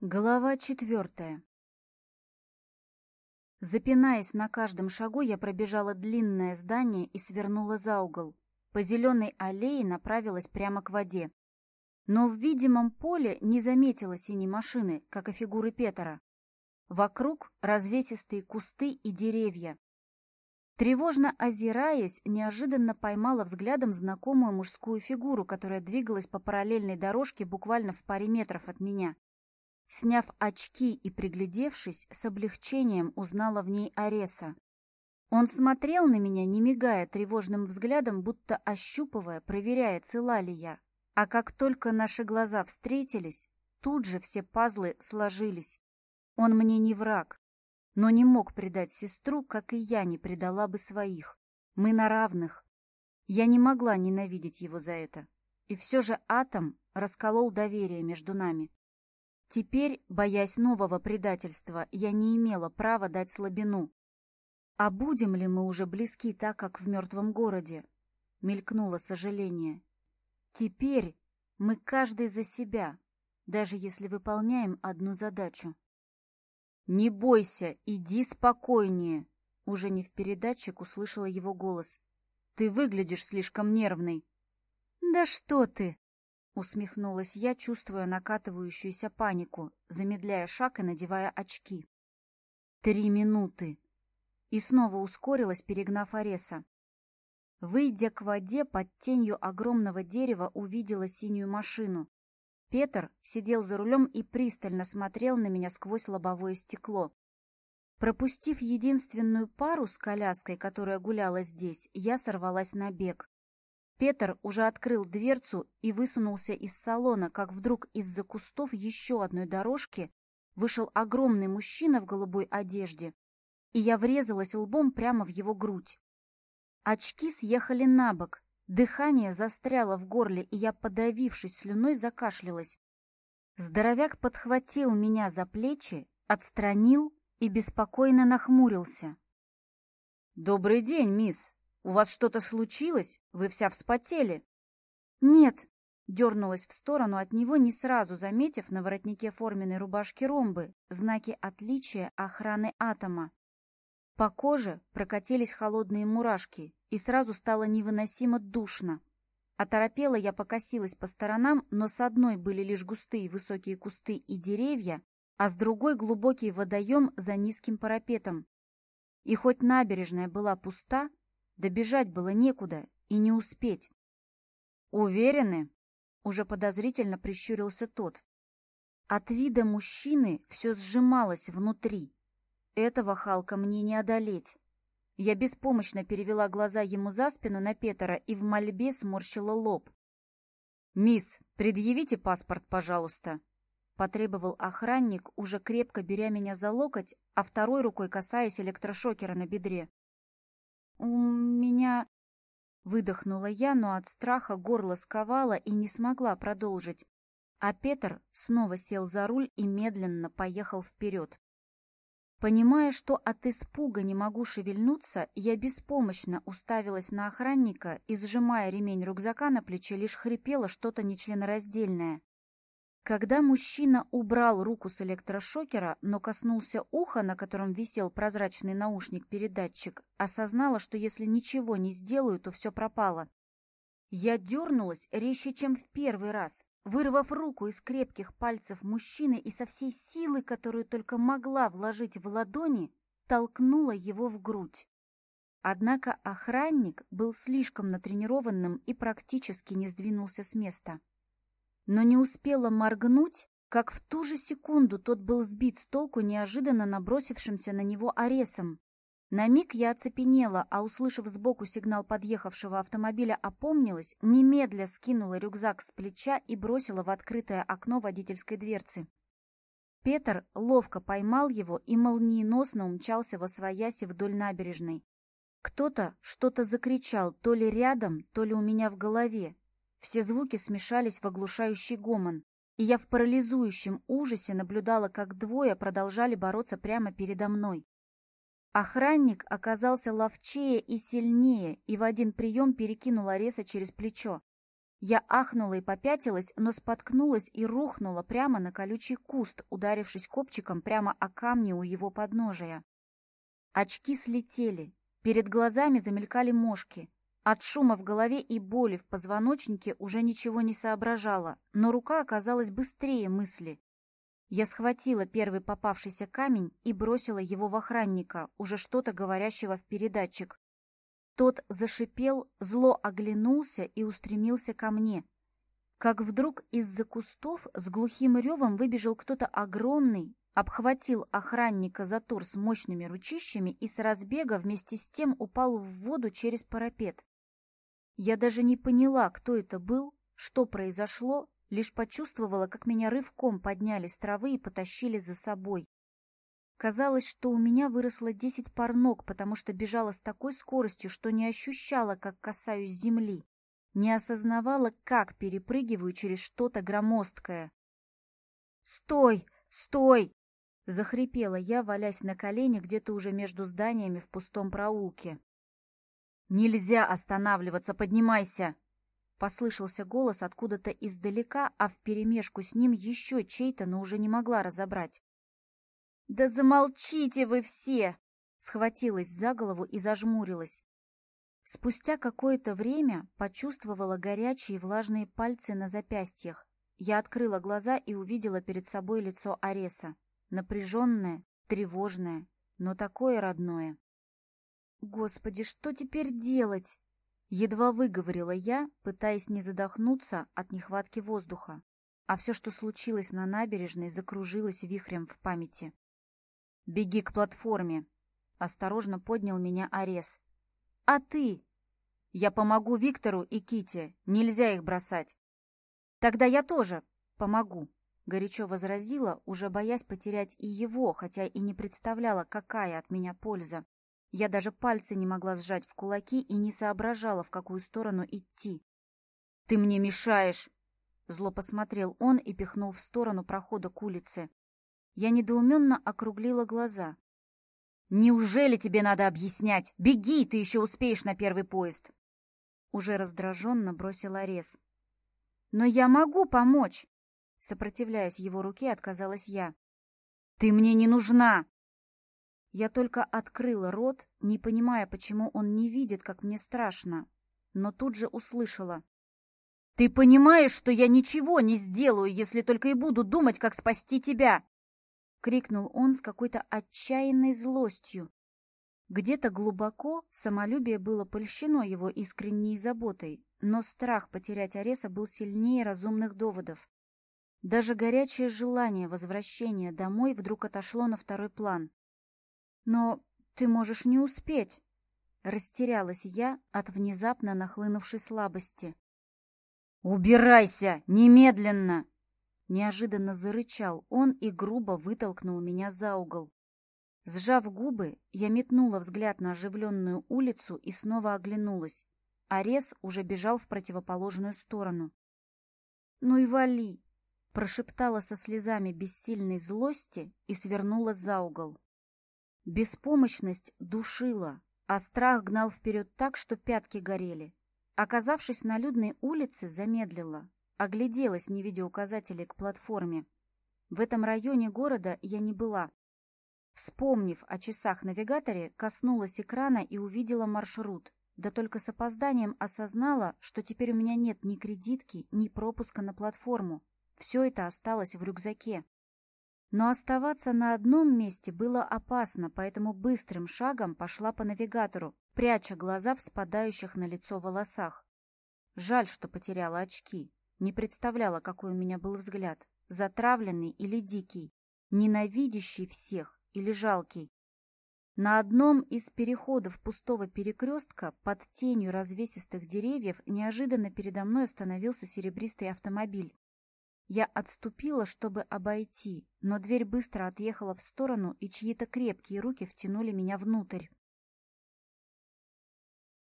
Глава четвертая. Запинаясь на каждом шагу, я пробежала длинное здание и свернула за угол. По зеленой аллее направилась прямо к воде. Но в видимом поле не заметила синей машины, как и фигуры Петра. Вокруг развесистые кусты и деревья. Тревожно озираясь, неожиданно поймала взглядом знакомую мужскую фигуру, которая двигалась по параллельной дорожке буквально в паре метров от меня. Сняв очки и приглядевшись, с облегчением узнала в ней Ареса. Он смотрел на меня, не мигая тревожным взглядом, будто ощупывая, проверяя, цела ли я. А как только наши глаза встретились, тут же все пазлы сложились. Он мне не враг, но не мог предать сестру, как и я не предала бы своих. Мы на равных. Я не могла ненавидеть его за это. И все же атом расколол доверие между нами. Теперь, боясь нового предательства, я не имела права дать слабину. «А будем ли мы уже близки так, как в мертвом городе?» — мелькнуло сожаление. «Теперь мы каждый за себя, даже если выполняем одну задачу». «Не бойся, иди спокойнее!» — уже не в передатчик услышала его голос. «Ты выглядишь слишком нервный». «Да что ты!» Усмехнулась я, чувствуя накатывающуюся панику, замедляя шаг и надевая очки. Три минуты. И снова ускорилась, перегнав Ареса. Выйдя к воде, под тенью огромного дерева увидела синюю машину. Петр сидел за рулем и пристально смотрел на меня сквозь лобовое стекло. Пропустив единственную пару с коляской, которая гуляла здесь, я сорвалась на бег. Петр уже открыл дверцу и высунулся из салона, как вдруг из-за кустов еще одной дорожки вышел огромный мужчина в голубой одежде, и я врезалась лбом прямо в его грудь. Очки съехали на бок, дыхание застряло в горле, и я, подавившись слюной, закашлялась. Здоровяк подхватил меня за плечи, отстранил и беспокойно нахмурился. «Добрый день, мисс!» У вас что-то случилось? Вы вся вспотели. Нет, дернулась в сторону от него, не сразу заметив на воротнике форменной рубашки ромбы знаки отличия охраны атома. По коже прокатились холодные мурашки, и сразу стало невыносимо душно. Оторопела я покосилась по сторонам, но с одной были лишь густые высокие кусты и деревья, а с другой глубокий водоем за низким парапетом. И хоть набережная была пуста, Добежать было некуда и не успеть. «Уверены?» — уже подозрительно прищурился тот. От вида мужчины все сжималось внутри. Этого Халка мне не одолеть. Я беспомощно перевела глаза ему за спину на Петера и в мольбе сморщила лоб. «Мисс, предъявите паспорт, пожалуйста», — потребовал охранник, уже крепко беря меня за локоть, а второй рукой касаясь электрошокера на бедре. У меня...» Выдохнула я, но от страха горло сковало и не смогла продолжить. А Петр снова сел за руль и медленно поехал вперед. Понимая, что от испуга не могу шевельнуться, я беспомощно уставилась на охранника и, сжимая ремень рюкзака на плече, лишь хрипела что-то нечленораздельное. Когда мужчина убрал руку с электрошокера, но коснулся уха, на котором висел прозрачный наушник-передатчик, осознала, что если ничего не сделаю, то все пропало. Я дернулась резче, чем в первый раз, вырвав руку из крепких пальцев мужчины и со всей силы, которую только могла вложить в ладони, толкнула его в грудь. Однако охранник был слишком натренированным и практически не сдвинулся с места но не успела моргнуть, как в ту же секунду тот был сбит с толку неожиданно набросившимся на него аресом. На миг я оцепенела, а, услышав сбоку сигнал подъехавшего автомобиля, опомнилась, немедля скинула рюкзак с плеча и бросила в открытое окно водительской дверцы. Петр ловко поймал его и молниеносно умчался во свояси вдоль набережной. Кто-то что-то закричал то ли рядом, то ли у меня в голове, все звуки смешались в оглушающий гомон, и я в парализующем ужасе наблюдала, как двое продолжали бороться прямо передо мной. Охранник оказался ловчее и сильнее, и в один прием перекинул Ареса через плечо. Я ахнула и попятилась, но споткнулась и рухнула прямо на колючий куст, ударившись копчиком прямо о камни у его подножия. Очки слетели, перед глазами замелькали мошки, от шума в голове и боли в позвоночнике уже ничего не соображала, но рука оказалась быстрее мысли. Я схватила первый попавшийся камень и бросила его в охранника, уже что-то говорящего в передатчик. Тот зашипел, зло оглянулся и устремился ко мне. Как вдруг из-за кустов с глухим ревом выбежал кто-то огромный, обхватил охранника за тур с мощными ручищами и с разбега вместе с тем упал в воду через парапет. Я даже не поняла, кто это был, что произошло, лишь почувствовала, как меня рывком подняли с травы и потащили за собой. Казалось, что у меня выросло десять пар ног, потому что бежала с такой скоростью, что не ощущала, как касаюсь земли, не осознавала, как перепрыгиваю через что-то громоздкое. «Стой! Стой!» — захрипела я, валясь на колени где-то уже между зданиями в пустом проулке. «Нельзя останавливаться, поднимайся!» Послышался голос откуда-то издалека, а вперемешку с ним еще чей-то, но уже не могла разобрать. «Да замолчите вы все!» Схватилась за голову и зажмурилась. Спустя какое-то время почувствовала горячие влажные пальцы на запястьях. Я открыла глаза и увидела перед собой лицо Ареса. Напряженное, тревожное, но такое родное. «Господи, что теперь делать?» Едва выговорила я, пытаясь не задохнуться от нехватки воздуха. А все, что случилось на набережной, закружилось вихрем в памяти. «Беги к платформе!» Осторожно поднял меня Арес. «А ты?» «Я помогу Виктору и Ките. Нельзя их бросать!» «Тогда я тоже помогу!» Горячо возразила, уже боясь потерять и его, хотя и не представляла, какая от меня польза. Я даже пальцы не могла сжать в кулаки и не соображала, в какую сторону идти. «Ты мне мешаешь!» Зло посмотрел он и пихнул в сторону прохода к улице. Я недоуменно округлила глаза. «Неужели тебе надо объяснять? Беги, ты еще успеешь на первый поезд!» Уже раздраженно бросил Арес. «Но я могу помочь!» Сопротивляясь его руке, отказалась я. «Ты мне не нужна!» Я только открыла рот, не понимая, почему он не видит, как мне страшно, но тут же услышала. «Ты понимаешь, что я ничего не сделаю, если только и буду думать, как спасти тебя!» — крикнул он с какой-то отчаянной злостью. Где-то глубоко самолюбие было польщено его искренней заботой, но страх потерять Ареса был сильнее разумных доводов. Даже горячее желание возвращения домой вдруг отошло на второй план. Но ты можешь не успеть. Растерялась я от внезапно нахлынувшей слабости. «Убирайся! Немедленно!» Неожиданно зарычал он и грубо вытолкнул меня за угол. Сжав губы, я метнула взгляд на оживленную улицу и снова оглянулась. Арес уже бежал в противоположную сторону. «Ну и вали!» — прошептала со слезами бессильной злости и свернула за угол. Беспомощность душила, а страх гнал вперед так, что пятки горели. Оказавшись на людной улице, замедлила, огляделась, не видя указателей к платформе. В этом районе города я не была. Вспомнив о часах-навигаторе, коснулась экрана и увидела маршрут. Да только с опозданием осознала, что теперь у меня нет ни кредитки, ни пропуска на платформу. Все это осталось в рюкзаке. Но оставаться на одном месте было опасно, поэтому быстрым шагом пошла по навигатору, пряча глаза в спадающих на лицо волосах. Жаль, что потеряла очки. Не представляла, какой у меня был взгляд. Затравленный или дикий, ненавидящий всех или жалкий. На одном из переходов пустого перекрестка под тенью развесистых деревьев неожиданно передо мной остановился серебристый автомобиль. Я отступила, чтобы обойти, но дверь быстро отъехала в сторону, и чьи-то крепкие руки втянули меня внутрь.